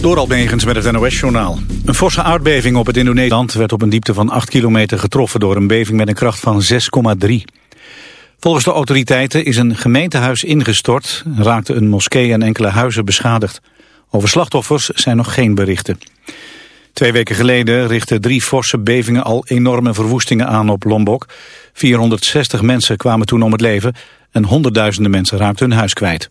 Door Almegens met het NOS-journaal. Een forse aardbeving op het Indonesië werd op een diepte van 8 kilometer getroffen... door een beving met een kracht van 6,3. Volgens de autoriteiten is een gemeentehuis ingestort... raakte een moskee en enkele huizen beschadigd. Over slachtoffers zijn nog geen berichten. Twee weken geleden richtten drie forse bevingen al enorme verwoestingen aan op Lombok. 460 mensen kwamen toen om het leven... en honderdduizenden mensen raakten hun huis kwijt.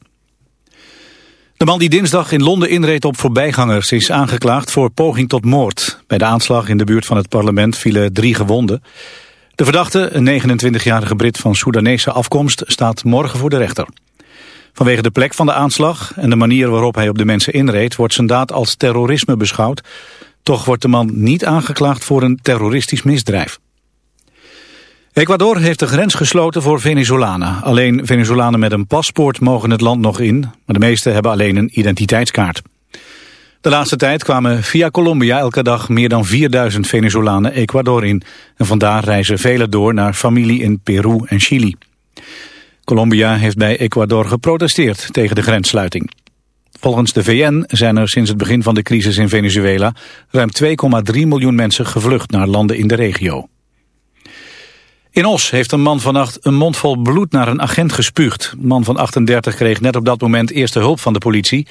De man die dinsdag in Londen inreed op voorbijgangers is aangeklaagd voor poging tot moord. Bij de aanslag in de buurt van het parlement vielen drie gewonden. De verdachte, een 29-jarige Brit van Soedanese afkomst, staat morgen voor de rechter. Vanwege de plek van de aanslag en de manier waarop hij op de mensen inreed... wordt zijn daad als terrorisme beschouwd. Toch wordt de man niet aangeklaagd voor een terroristisch misdrijf. Ecuador heeft de grens gesloten voor Venezolanen. Alleen Venezolanen met een paspoort mogen het land nog in, maar de meeste hebben alleen een identiteitskaart. De laatste tijd kwamen via Colombia elke dag meer dan 4000 Venezolanen Ecuador in. En vandaar reizen velen door naar familie in Peru en Chili. Colombia heeft bij Ecuador geprotesteerd tegen de grenssluiting. Volgens de VN zijn er sinds het begin van de crisis in Venezuela ruim 2,3 miljoen mensen gevlucht naar landen in de regio. In Os heeft een man vannacht een mond vol bloed naar een agent gespuugd. De man van 38 kreeg net op dat moment eerste hulp van de politie...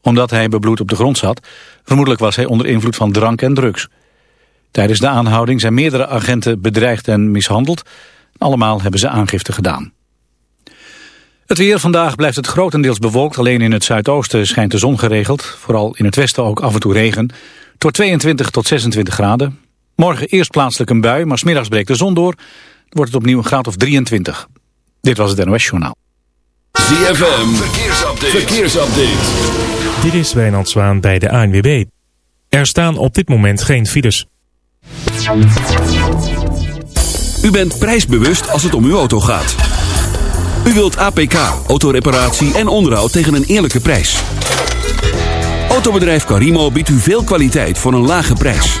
omdat hij bebloed op de grond zat. Vermoedelijk was hij onder invloed van drank en drugs. Tijdens de aanhouding zijn meerdere agenten bedreigd en mishandeld. Allemaal hebben ze aangifte gedaan. Het weer vandaag blijft het grotendeels bewolkt. Alleen in het zuidoosten schijnt de zon geregeld. Vooral in het westen ook af en toe regen. Tot 22 tot 26 graden. Morgen eerst plaatselijk een bui, maar smiddags breekt de zon door wordt het opnieuw een graad of 23. Dit was het NOS Journaal. ZFM, verkeersupdate. verkeersupdate. Dit is Wijnand Zwaan bij de ANWB. Er staan op dit moment geen files. U bent prijsbewust als het om uw auto gaat. U wilt APK, autoreparatie en onderhoud tegen een eerlijke prijs. Autobedrijf Carimo biedt u veel kwaliteit voor een lage prijs.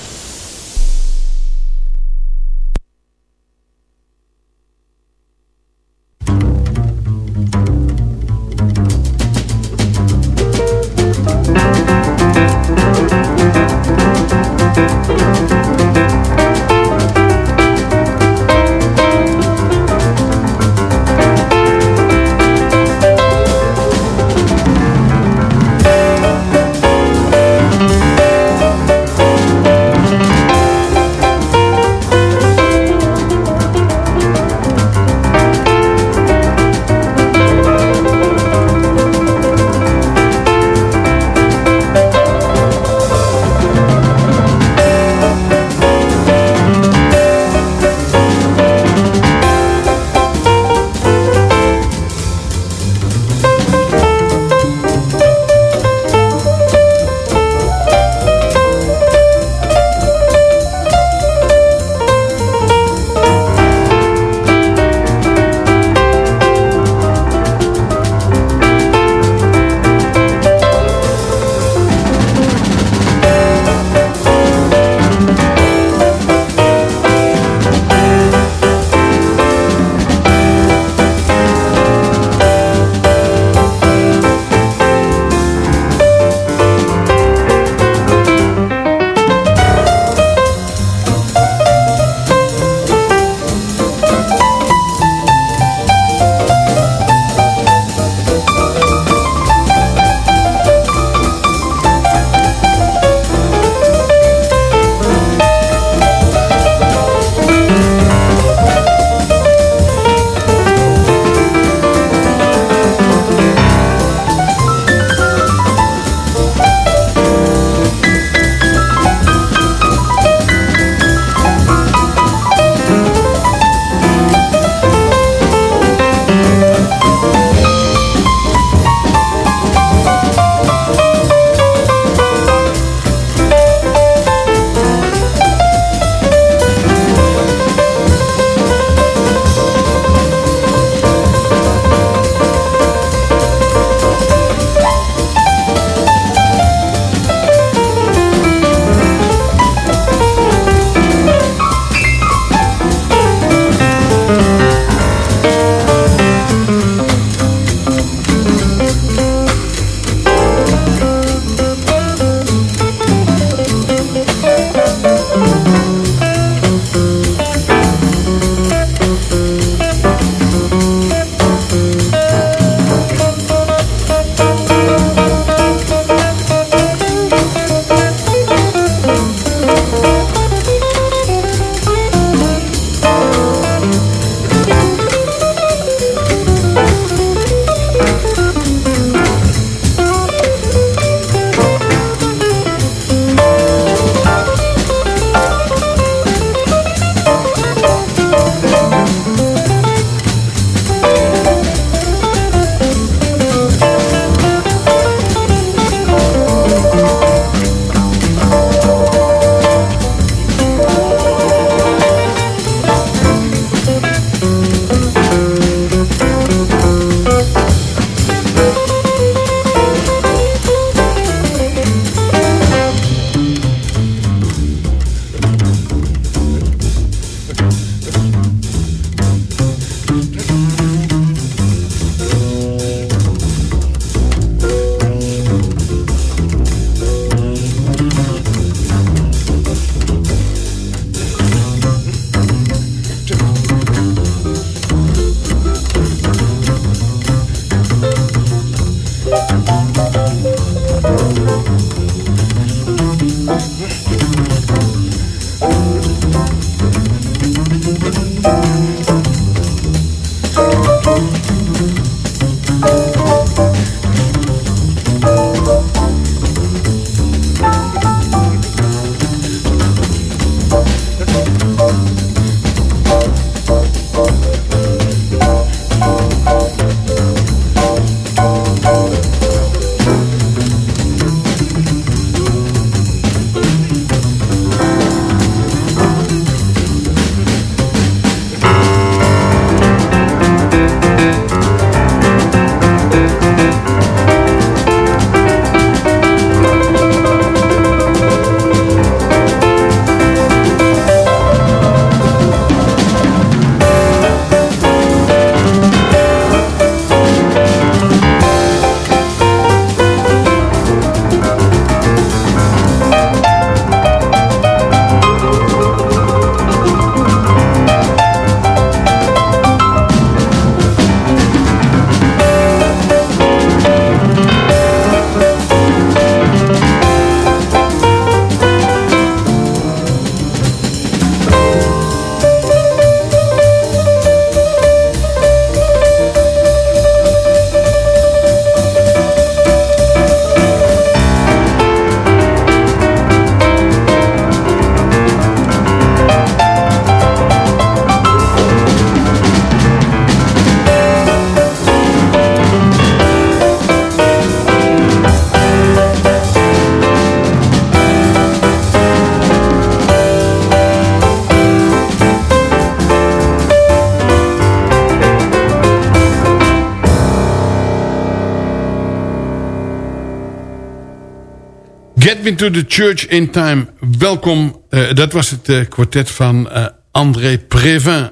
Me to the Church in Time. Welkom. Eh, dat was het uh, kwartet van uh, André Previn.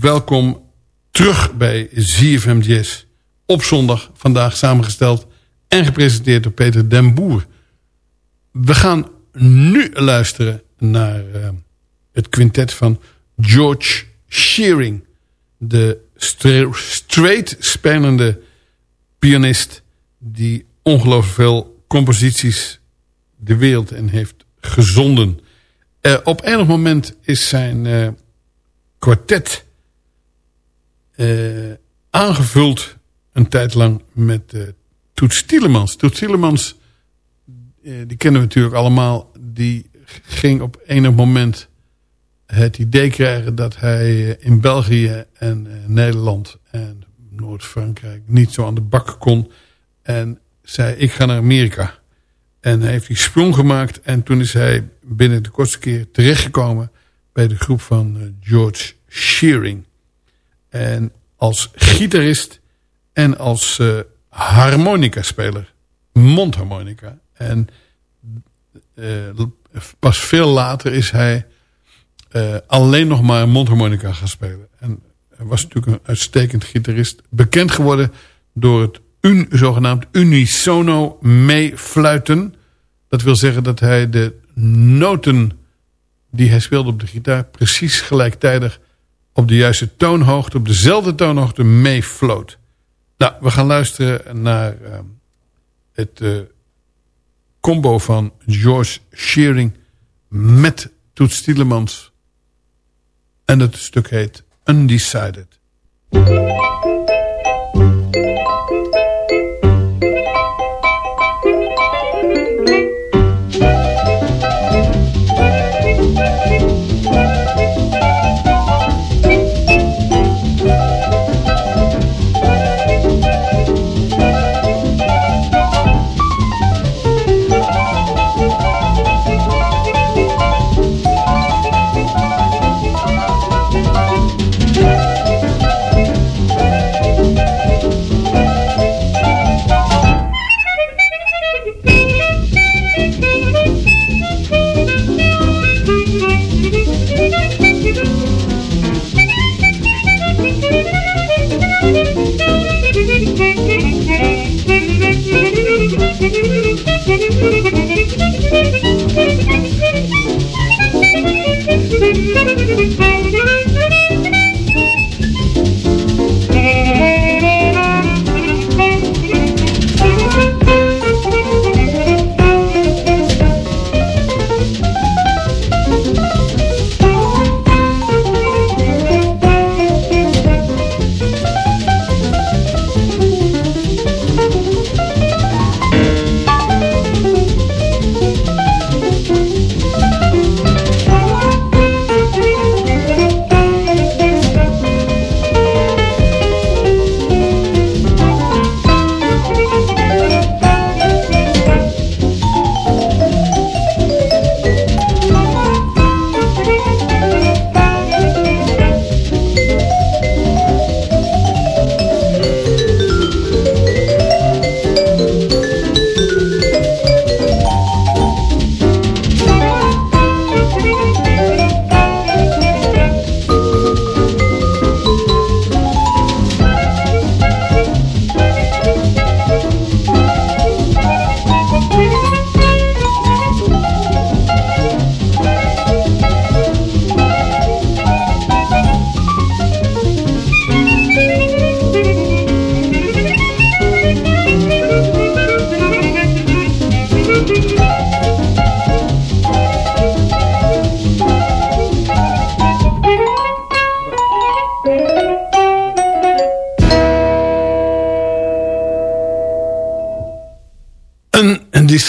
Welkom terug bij ZFM Jazz. Op zondag, vandaag samengesteld en gepresenteerd door Peter den Boer. We gaan nu luisteren naar het quintet van George Shearing. De stra straight spelende pianist die ongelooflijk veel composities de wereld in heeft gezonden. Uh, op enig moment is zijn uh, kwartet uh, aangevuld een tijd lang met Toets Tielemans. Toets Tielemans, die kennen we natuurlijk allemaal, die ging op enig moment het idee krijgen dat hij in België en Nederland en Noord-Frankrijk niet zo aan de bak kon. En zei, ik ga naar Amerika. En heeft die sprong gemaakt. En toen is hij binnen de kortste keer terechtgekomen... bij de groep van eh, George Shearing. En als gitarist en als uh, harmonica-speler. Mondharmonica. En uh, pas veel later is hij alleen nog maar mondharmonica gaan spelen. En hij was natuurlijk een uitstekend gitarist. Bekend geworden door het un, zogenaamd unisono meefluiten. Dat wil zeggen dat hij de noten die hij speelde op de gitaar... precies gelijktijdig op de juiste toonhoogte... op dezelfde toonhoogte meefloot. Nou, we gaan luisteren naar uh, het uh, combo van George Shearing... met Toets Tielemans. En het stuk heet Undecided.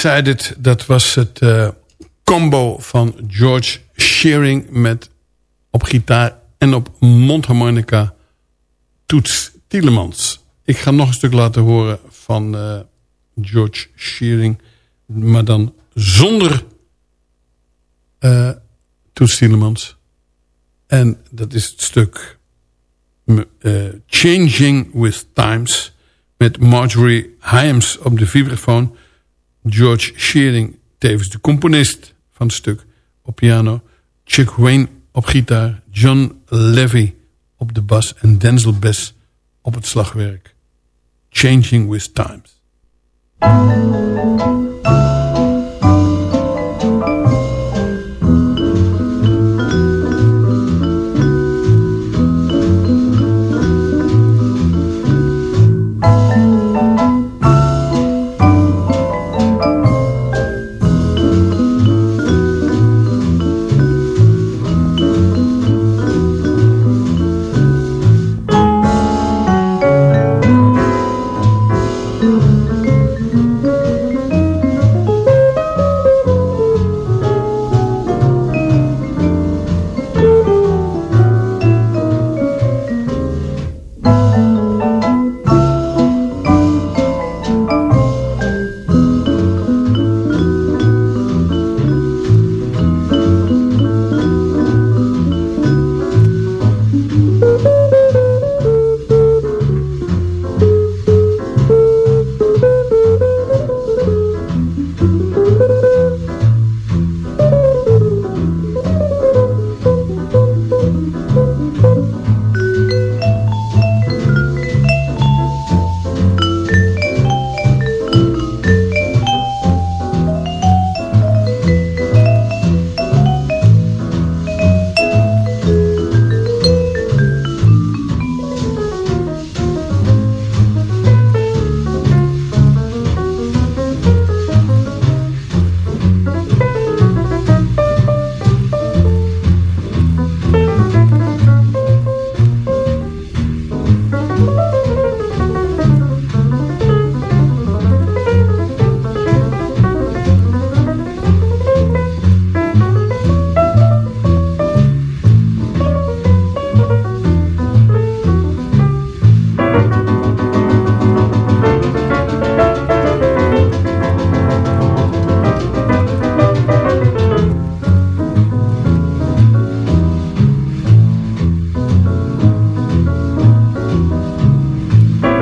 Undecided, dat was het uh, combo van George Shearing met op gitaar en op mondharmonica Toets Tielemans. Ik ga nog een stuk laten horen van uh, George Shearing, maar dan zonder uh, Toets Tielemans. En dat is het stuk Changing with Times met Marjorie Hyams op de vibrafoon... George Shearing tevens de componist van het stuk op piano. Chuck Wayne op gitaar. John Levy op de bas. En Denzel Bess op het slagwerk. Changing with Times.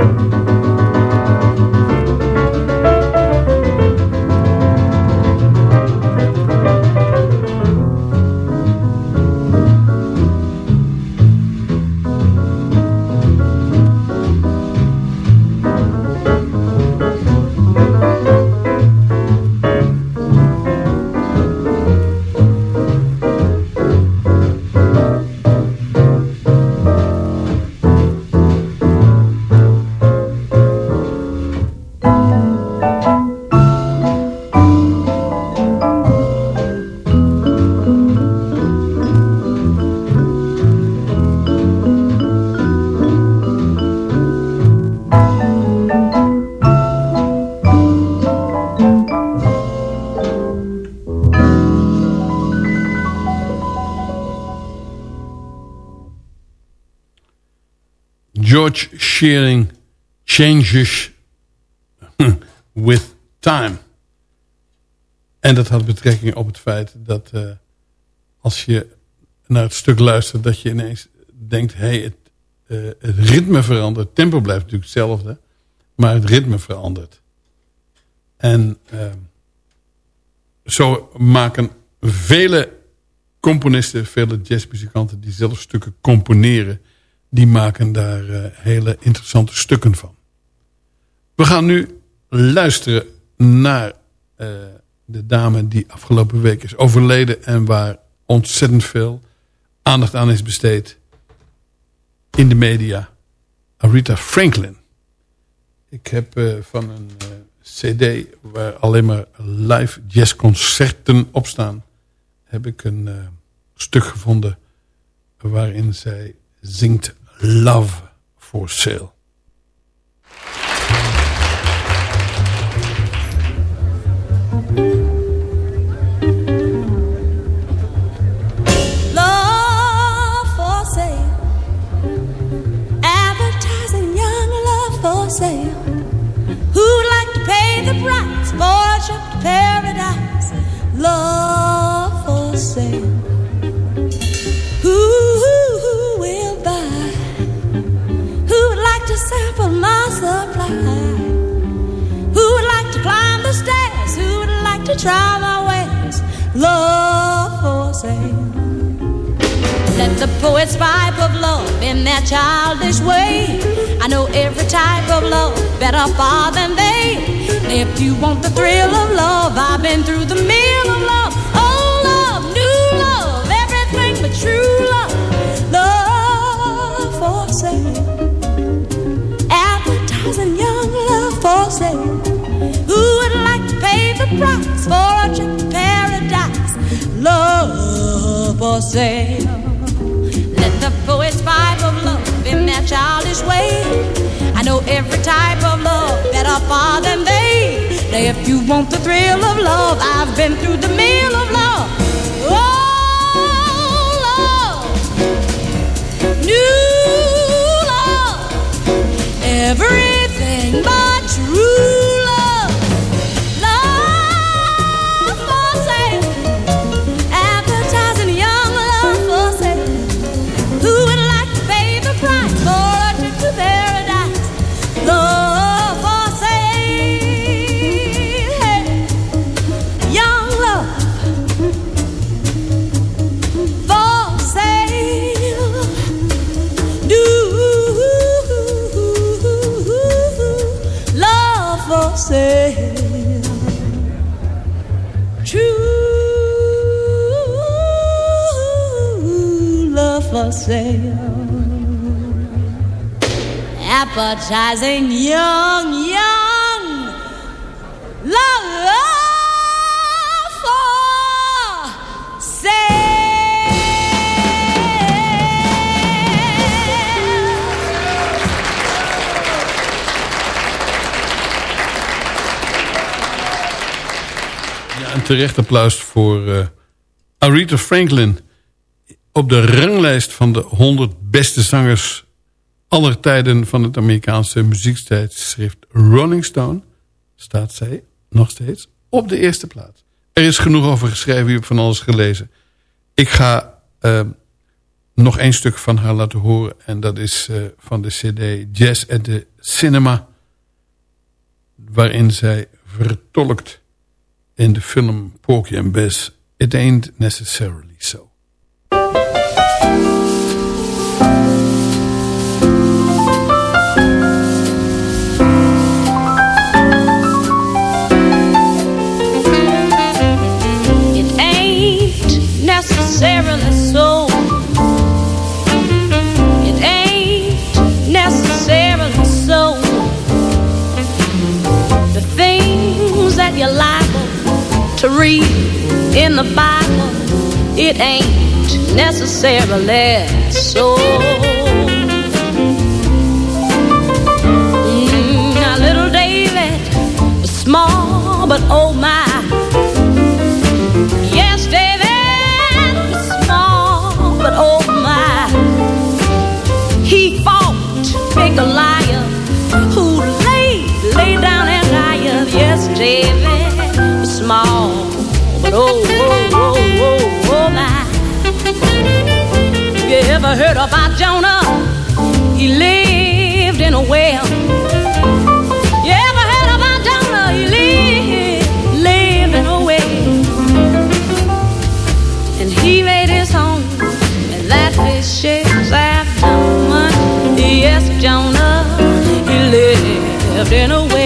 George Shearing changes with time. En dat had betrekking op het feit dat uh, als je naar het stuk luistert... dat je ineens denkt, hey, het, uh, het ritme verandert. Het tempo blijft natuurlijk hetzelfde, maar het ritme verandert. En uh, zo maken vele componisten, vele jazzmuzikanten... die zelf stukken componeren die maken daar uh, hele interessante stukken van. We gaan nu luisteren naar uh, de dame die afgelopen week is overleden... en waar ontzettend veel aandacht aan is besteed in de media. Aretha Franklin. Ik heb uh, van een cd waar alleen maar live jazzconcerten op staan... heb ik een stuk gevonden waarin zij zingt Love for Sale. Try my ways. Love for sale. Let the poets pipe of love in their childish way. I know every type of love better far than they. If you want the thrill of love, I've been through the mill of love. Old love, new love, everything but true love. Love for sale. Advertising young love for sale. Price for a trip paradise? Love for sale. Let the poets pipe of love in their childish way. I know every type of love better far than they. Now, if you want the thrill of love, I've been through the mill of love. Oh, love, new love, everything but true Appetizing young, young love. Ja, terecht applaus voor eh Aretha Franklin. Op de ranglijst van de 100 beste zangers aller tijden van het Amerikaanse muziektijdschrift Rolling Stone staat zij nog steeds op de eerste plaats. Er is genoeg over geschreven, u hebt van alles gelezen. Ik ga eh, nog één stuk van haar laten horen en dat is eh, van de cd Jazz at the Cinema waarin zij vertolkt in de film Porky and Bess It Ain't Necessarily So. Necessarily so. It ain't necessarily so. The things that you're liable to read in the Bible, it ain't necessarily so. Mm, now, little David small, but oh my. Ever heard about Jonah? He lived in a well. You ever heard about Jonah? He lived, lived in a well. And he made his home in that fish's abdomen. Yes, Jonah, he lived in a well.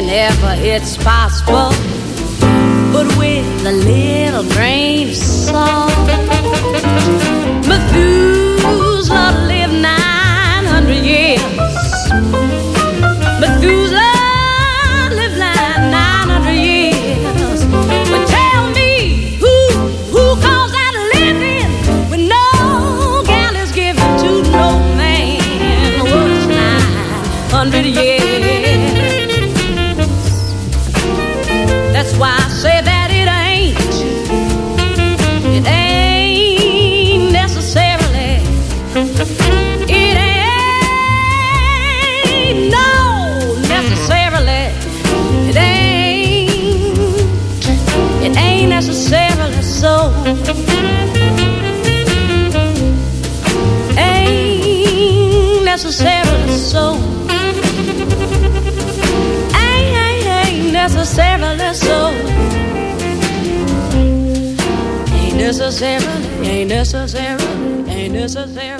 Whenever it's possible, but with a little grain of salt. It ain't no necessarily. It ain't. It so. Ain't necessarily so. Ain't, ain't, ain't necessarily so necessarily, ain't necessarily, ain't necessarily.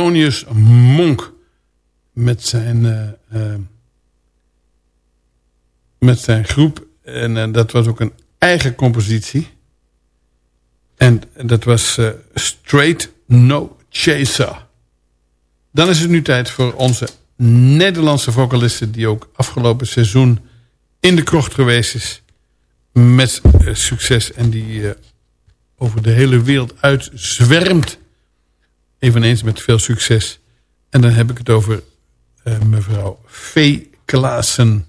Thelonious Monk met zijn, eh, eh, met zijn groep. En eh, dat was ook een eigen compositie. En dat was Straight No Chaser. Dan is het nu tijd voor onze Nederlandse vocaliste... die ook afgelopen seizoen in de krocht geweest is. Met succes en die over de hele wereld uitzwermt. Eveneens met veel succes. En dan heb ik het over eh, mevrouw V. Klaassen.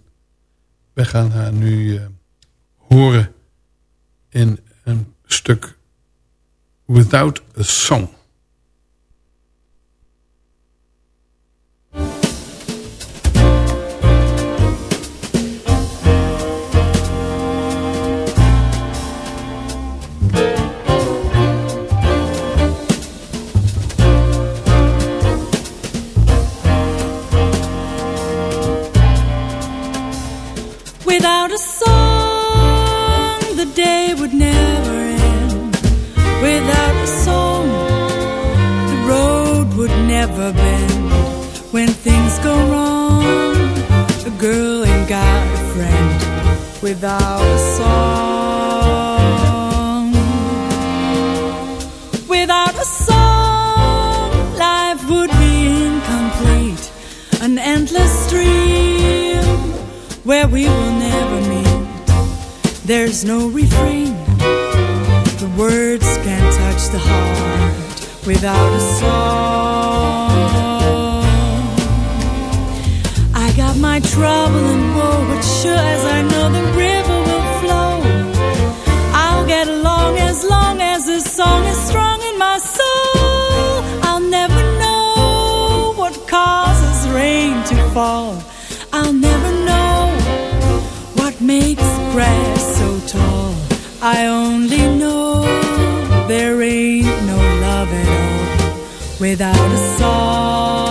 We gaan haar nu eh, horen in een stuk Without a Song. Go wrong, a girl ain't got a friend. Without a song, without a song, life would be incomplete. An endless stream where we will never meet. There's no refrain, the words can't touch the heart without a song. Got my trouble and woe, but sure as I know the river will flow, I'll get along as long as the song is strong in my soul. I'll never know what causes rain to fall. I'll never know what makes grass so tall. I only know there ain't no love at all without a song.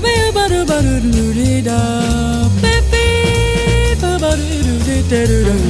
da da da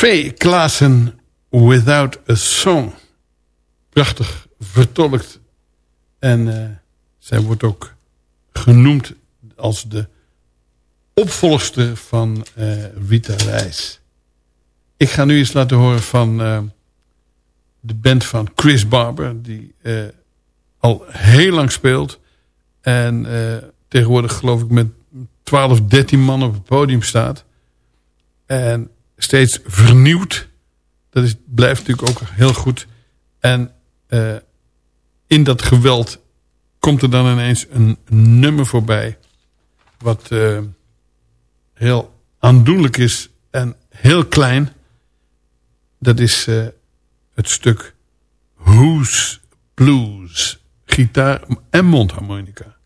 V. Klaassen Without a Song. Prachtig vertolkt. En eh, zij wordt ook genoemd als de opvolgster van eh Rita Reis. Ik ga nu eens laten horen van eh, de band van Chris Barber. Die al heel lang speelt. En tegenwoordig geloof ik met 12, 13 man op het podium staat. En steeds vernieuwd. Dat is, blijft natuurlijk ook heel goed. En eh, in dat geweld komt er dan ineens een nummer voorbij. Wat eh, heel aandoenlijk is en heel klein. Dat is eh, het stuk Who's Blues. Gitaar en mondharmonica.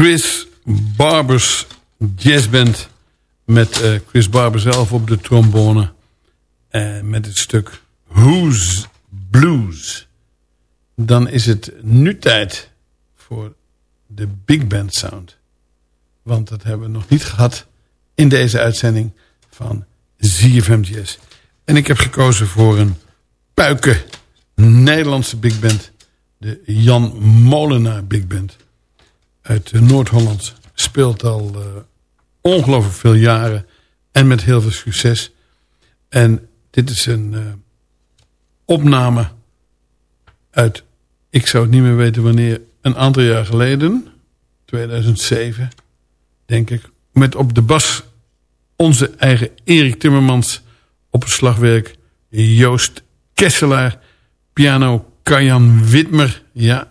Chris Barbers jazzband. Met eh, Chris Barber zelf op de trombone. En met het stuk Who's Blues. Dan is het nu tijd voor de big band sound. Want dat hebben we nog niet gehad in deze uitzending van ZFM Jazz. En ik heb gekozen voor een puiken Nederlandse big band. De Jan Molenaar big band. Uit Noord-Holland. Speelt al uh, ongelooflijk veel jaren. En met heel veel succes. En dit is een uh, opname uit, ik zou het niet meer weten wanneer, een aantal jaar geleden. 2007, denk ik. Met op de bas onze eigen Erik Timmermans. Op het slagwerk Joost Kesselaar. Piano Kajan Witmer. Ja.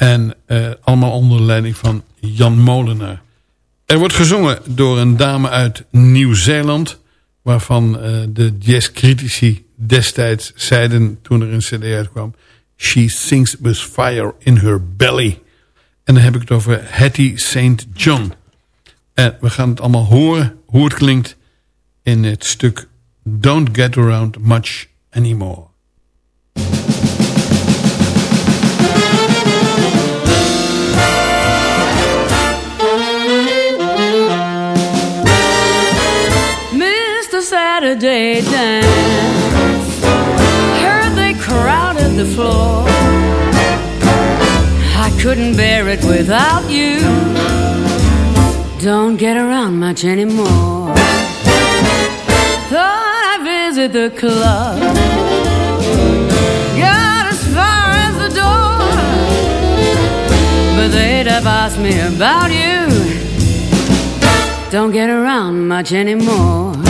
En uh, allemaal onder leiding van Jan Molenaar. Er wordt gezongen door een dame uit Nieuw-Zeeland. Waarvan uh, de jazzcritici destijds zeiden toen er een cd uitkwam. She sings with fire in her belly. En dan heb ik het over Hattie St. John. En we gaan het allemaal horen hoe het klinkt in het stuk Don't Get Around Much Anymore. Saturday dance. Heard they crowded the floor. I couldn't bear it without you. Don't get around much anymore. Thought I'd visit the club. Got as far as the door. But they'd have asked me about you. Don't get around much anymore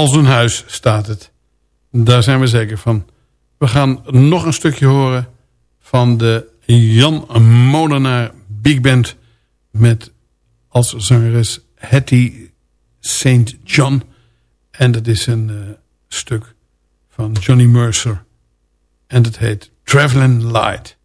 Als een huis staat het. Daar zijn we zeker van. We gaan nog een stukje horen van de Jan Molenaar Big Band... met als zangeres Hattie St. John. En dat is een eh, stuk van Johnny Mercer. En dat heet Traveling Light.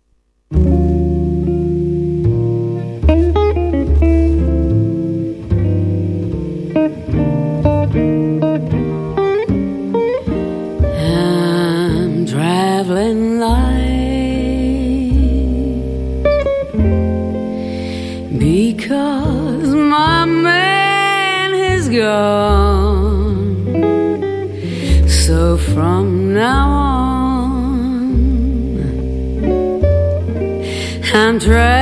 dress.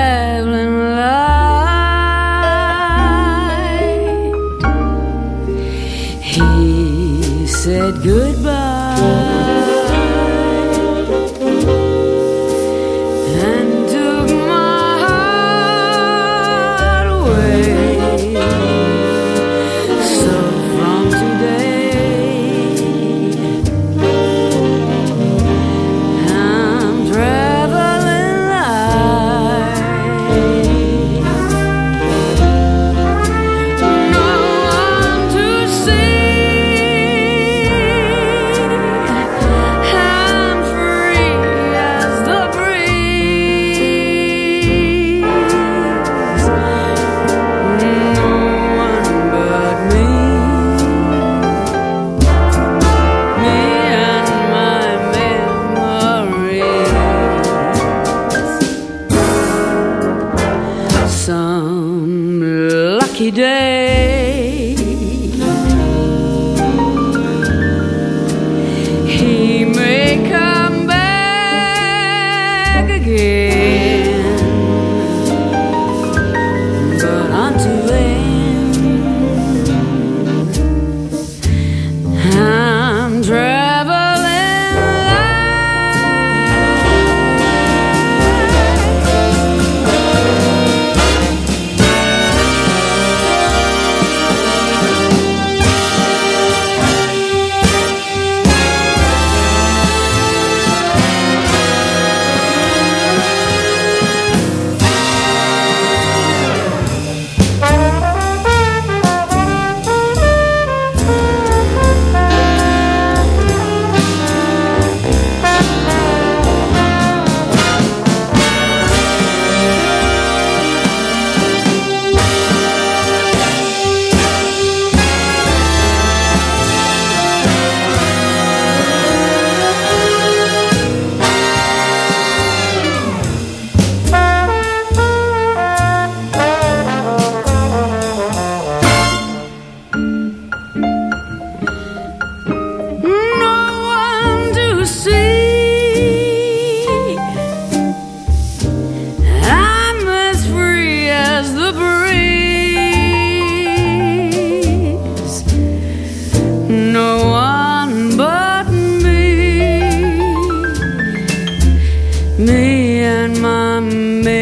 My memories.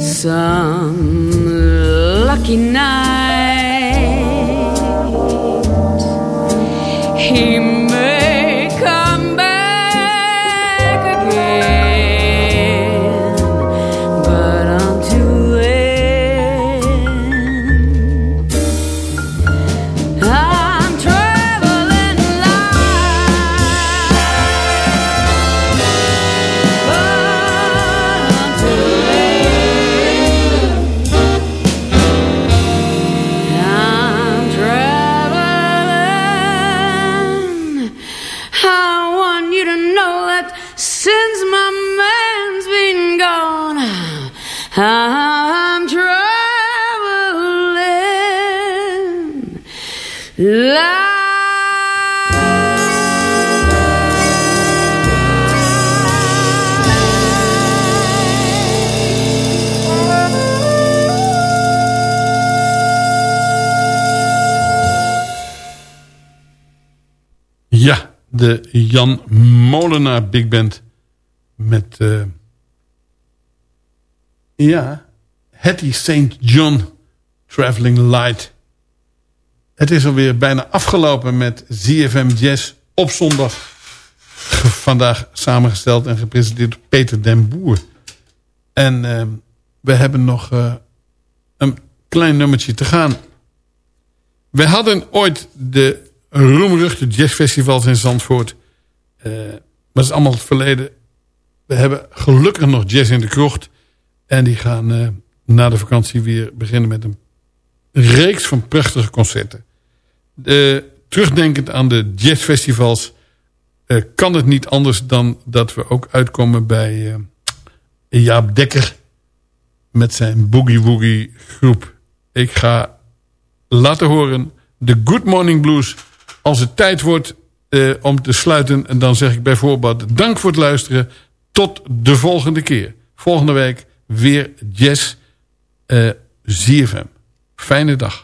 Some lucky night de Jan Molenaar Big Band. Met, eh, ja, Hattie St. John Traveling Light. Het is alweer bijna afgelopen met ZFM Jazz op zondag. Vandaag samengesteld en gepresenteerd door Peter den Boer. En eh, we hebben nog eh, een klein nummertje te gaan. We hadden ooit de roemruchte jazzfestivals in Zandvoort. Eh, maar dat is allemaal het verleden. We hebben gelukkig nog jazz in de krocht. En die gaan eh, na de vakantie weer beginnen met een reeks van prachtige concerten. De, terugdenkend aan de jazzfestivals... eh, kan het niet anders dan dat we ook uitkomen bij Jaap Dekker... met zijn Boogie Woogie groep. Ik ga laten horen de Good Morning Blues. Als het tijd wordt eh, om te sluiten... en dan zeg ik bijvoorbeeld dank voor het luisteren. Tot de volgende keer. Volgende week weer jazz. eh, ZFM. Fijne dag.